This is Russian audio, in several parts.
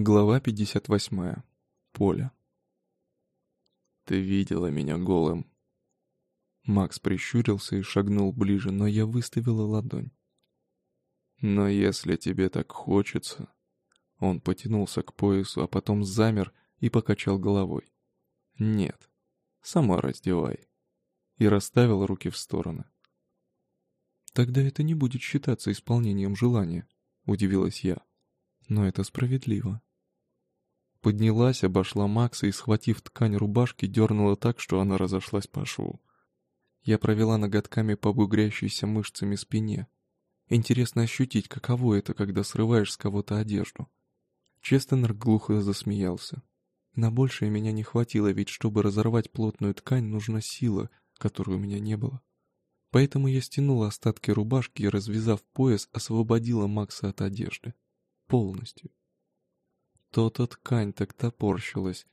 Глава 58. Поля. «Ты видела меня голым?» Макс прищурился и шагнул ближе, но я выставила ладонь. «Но если тебе так хочется...» Он потянулся к поясу, а потом замер и покачал головой. «Нет, сама раздевай». И расставил руки в стороны. «Тогда это не будет считаться исполнением желания», — удивилась я но это справедливо. Поднялась, обошла Макса и, схватив ткань рубашки, дернула так, что она разошлась по шву. Я провела ноготками по бугрящейся мышцами спине. Интересно ощутить, каково это, когда срываешь с кого-то одежду. Честенер глухо засмеялся. На большее меня не хватило, ведь чтобы разорвать плотную ткань, нужна сила, которой у меня не было. Поэтому я стянула остатки рубашки и, развязав пояс, освободила Макса от одежды полностью. То-то ткань так топорщилась.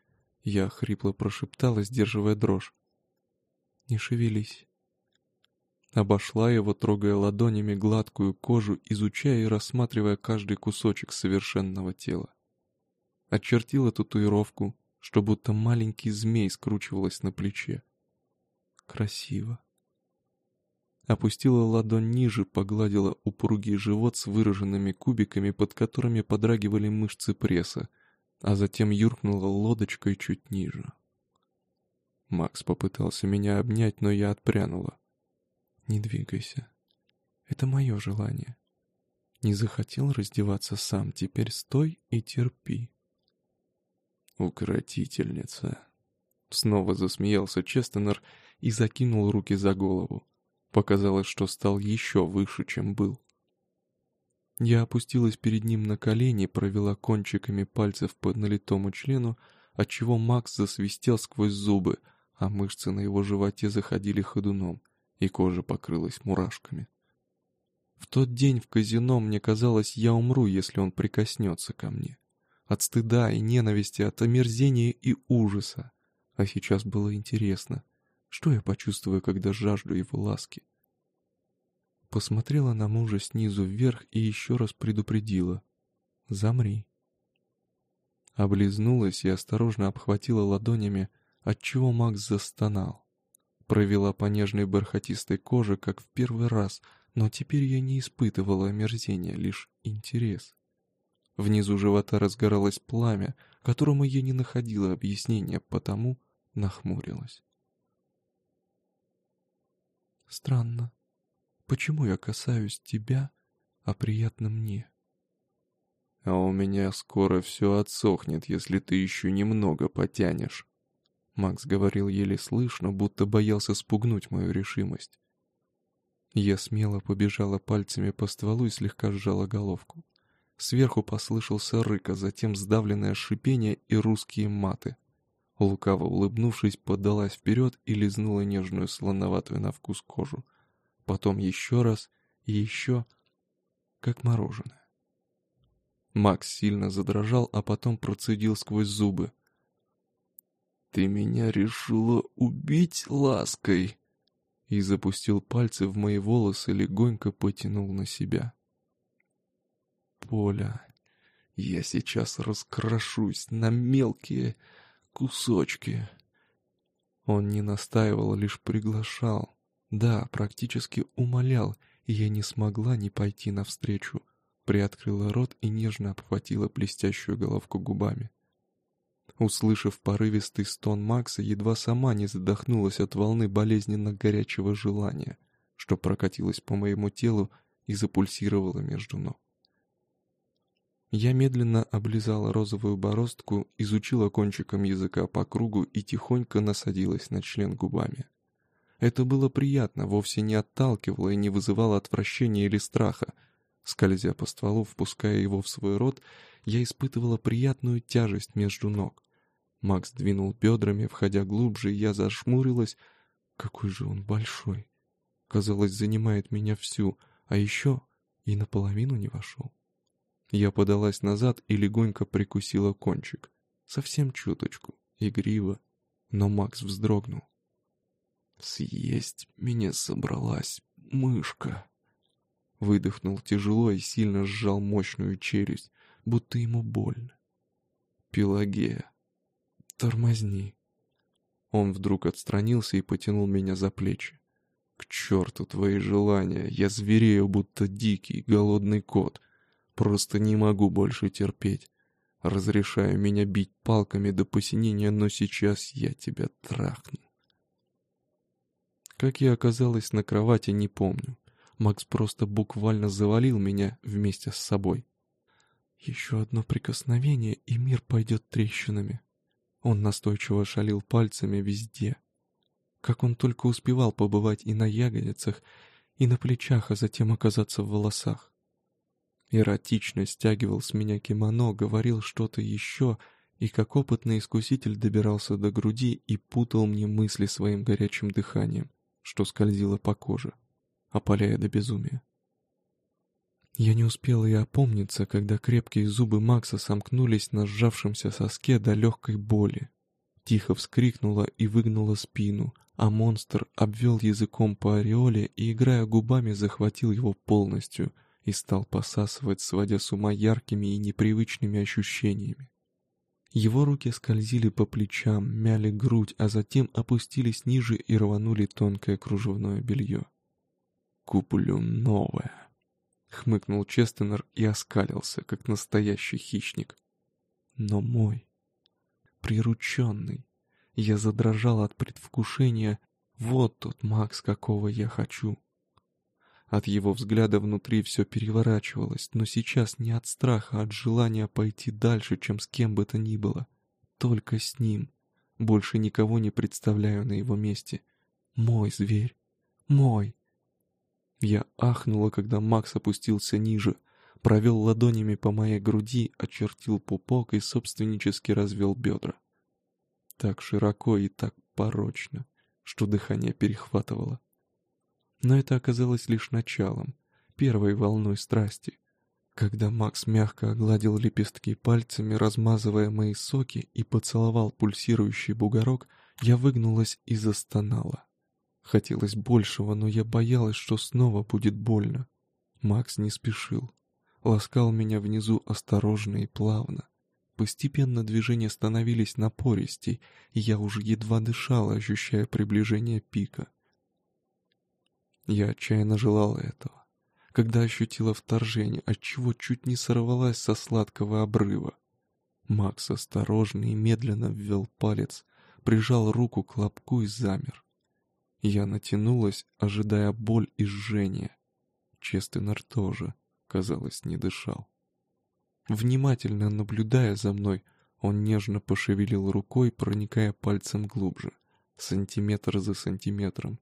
Я хрипло прошептала, сдерживая дрожь. «Не шевелись». Обошла его, трогая ладонями гладкую кожу, изучая и рассматривая каждый кусочек совершенного тела. Очертила татуировку, что будто маленький змей скручивалась на плече. Красиво. Опустила ладонь ниже, погладила упругий живот с выраженными кубиками, под которыми подрагивали мышцы пресса, а затем юркнула лодочкой чуть ниже. Макс попытался меня обнять, но я отпрянула. «Не двигайся. Это мое желание. Не захотел раздеваться сам, теперь стой и терпи». «Укротительница!» Снова засмеялся Честенер и закинул руки за голову. Показалось, что стал еще выше, чем был. Я опустилась перед ним на колени, провела кончиками пальцев по налитому члену, отчего Макс засвистел сквозь зубы, а мышцы на его животе заходили ходуном, и кожа покрылась мурашками. В тот день в казино мне казалось, я умру, если он прикоснется ко мне. От стыда и ненависти, от омерзения и ужаса. А сейчас было интересно — что я почувствую, когда жажду его ласки? Посмотрела на мужа снизу вверх и еще раз предупредила. «Замри». Облизнулась и осторожно обхватила ладонями, отчего Макс застонал. Провела по нежной бархатистой коже, как в первый раз, но теперь я не испытывала омерзения, лишь интерес. Внизу живота разгоралось пламя, которому я не находила объяснения, потому нахмурилась. Странно. Почему я касаюсь тебя, а приятно мне? А у меня скоро все отсохнет, если ты еще немного потянешь. Макс говорил еле слышно, будто боялся спугнуть мою решимость. Я смело побежала пальцами по стволу и слегка сжала головку. Сверху послышался рык, а затем сдавленное шипение и русские маты. Лукаво улыбнувшись, подалась вперед и лизнула нежную слоноватую на вкус кожу. Потом еще раз и еще, как мороженое. Макс сильно задрожал, а потом процедил сквозь зубы. «Ты меня решила убить лаской!» И запустил пальцы в мои волосы, легонько потянул на себя. «Поля, я сейчас раскрошусь на мелкие...» кусочки. Он не настаивал, лишь приглашал. Да, практически умолял, и я не смогла не пойти навстречу. Приоткрыла рот и нежно обхватила блестящую головку губами. Услышав порывистый стон Макса, едва сама не задохнулась от волны болезненно горячего желания, что прокатилось по моему телу и запульсировало между ног. Я медленно облизала розовую бороздку, изучила кончиком языка по кругу и тихонько насадилась на член губами. Это было приятно, вовсе не отталкивало и не вызывало отвращения или страха. Скользя по стволу, впуская его в свой рот, я испытывала приятную тяжесть между ног. Макс двинул бедрами, входя глубже, и я зашмурилась. Какой же он большой! Казалось, занимает меня всю, а еще и наполовину не вошел. Я подалась назад и легонько прикусила кончик. Совсем чуточку, игриво. Но Макс вздрогнул. «Съесть меня собралась мышка!» Выдохнул тяжело и сильно сжал мощную челюсть, будто ему больно. Пелагея. Тормозни. Он вдруг отстранился и потянул меня за плечи. К черту твои желания, я зверею, будто дикий, голодный кот. Просто не могу больше терпеть. Разрешаю меня бить палками до посинения, но сейчас я тебя трахну. Как я оказалась на кровати, не помню. Макс просто буквально завалил меня вместе с собой. Еще одно прикосновение, и мир пойдет трещинами. Он настойчиво шалил пальцами везде. Как он только успевал побывать и на ягодицах, и на плечах, а затем оказаться в волосах. Эротично стягивал с меня кимоно, говорил что-то еще, и как опытный искуситель добирался до груди и путал мне мысли своим горячим дыханием, что скользило по коже, опаляя до безумия. Я не успела и опомниться, когда крепкие зубы Макса сомкнулись на сжавшемся соске до легкой боли. Тихо вскрикнула и выгнула спину, а монстр обвел языком по ореоле и, играя губами, захватил его полностью и стал посасывать, сводя с ума яркими и непривычными ощущениями. Его руки скользили по плечам, мяли грудь, а затем опустились ниже и рванули тонкое кружевное белье. «Куплю новое», Хмыкнул Честенер и оскалился, как настоящий хищник. Но мой, прирученный, я задрожал от предвкушения, вот тот Макс, какого я хочу. От его взгляда внутри все переворачивалось, но сейчас не от страха, а от желания пойти дальше, чем с кем бы то ни было. Только с ним. Больше никого не представляю на его месте. Мой зверь. Мой. Я ахнула, когда Макс опустился ниже, провел ладонями по моей груди, очертил пупок и собственнически развел бедра. Так широко и так порочно, что дыхание перехватывало. Но это оказалось лишь началом, первой волной страсти. Когда Макс мягко огладил лепестки пальцами, размазывая мои соки, и поцеловал пульсирующий бугорок, я выгнулась и застонала. Хотелось большего, но я боялась, что снова будет больно. Макс не спешил. Ласкал меня внизу осторожно и плавно. Постепенно движения становились напористей, и я уже едва дышала, ощущая приближение пика. Я отчаянно желала этого. Когда ощутила вторжение, отчего чуть не сорвалась со сладкого обрыва. Макс осторожно и медленно ввел палец, прижал руку к лобку и замер. Я натянулась, ожидая боль и жжение. Честенер тоже, казалось, не дышал. Внимательно наблюдая за мной, он нежно пошевелил рукой, проникая пальцем глубже, сантиметр за сантиметром,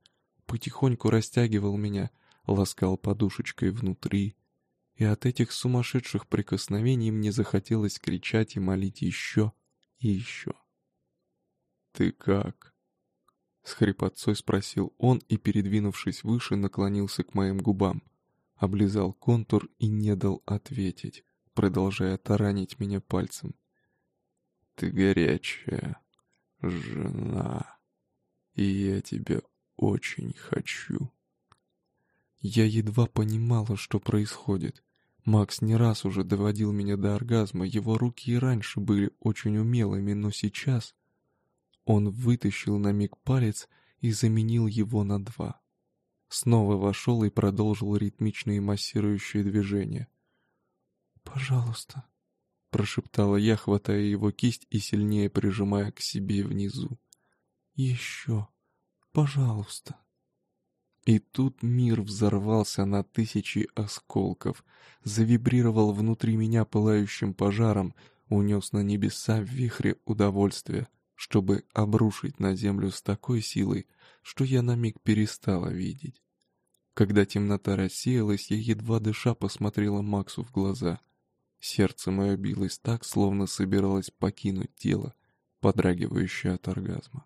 потихоньку растягивал меня, ласкал подушечкой внутри, и от этих сумасшедших прикосновений мне захотелось кричать и молить еще и еще. «Ты как?» С хрипотцой спросил он и, передвинувшись выше, наклонился к моим губам. Облизал контур и не дал ответить, продолжая таранить меня пальцем. «Ты горячая жена, и я тебя очень хочу». Я едва понимала, что происходит. Макс не раз уже доводил меня до оргазма, его руки и раньше были очень умелыми, но сейчас он вытащил на миг палец и заменил его на два. Снова вошел и продолжил ритмичные массирующие движения. «Пожалуйста», — прошептала я, хватая его кисть и сильнее прижимая к себе внизу. «Еще, пожалуйста». И тут мир взорвался на тысячи осколков, завибрировал внутри меня пылающим пожаром, унес на небеса в вихре удовольствия, чтобы обрушить на землю с такой силой, что я на миг перестала видеть. Когда темнота рассеялась, я едва дыша посмотрела Максу в глаза. Сердце мое билось так, словно собиралось покинуть тело, подрагивающее от оргазма.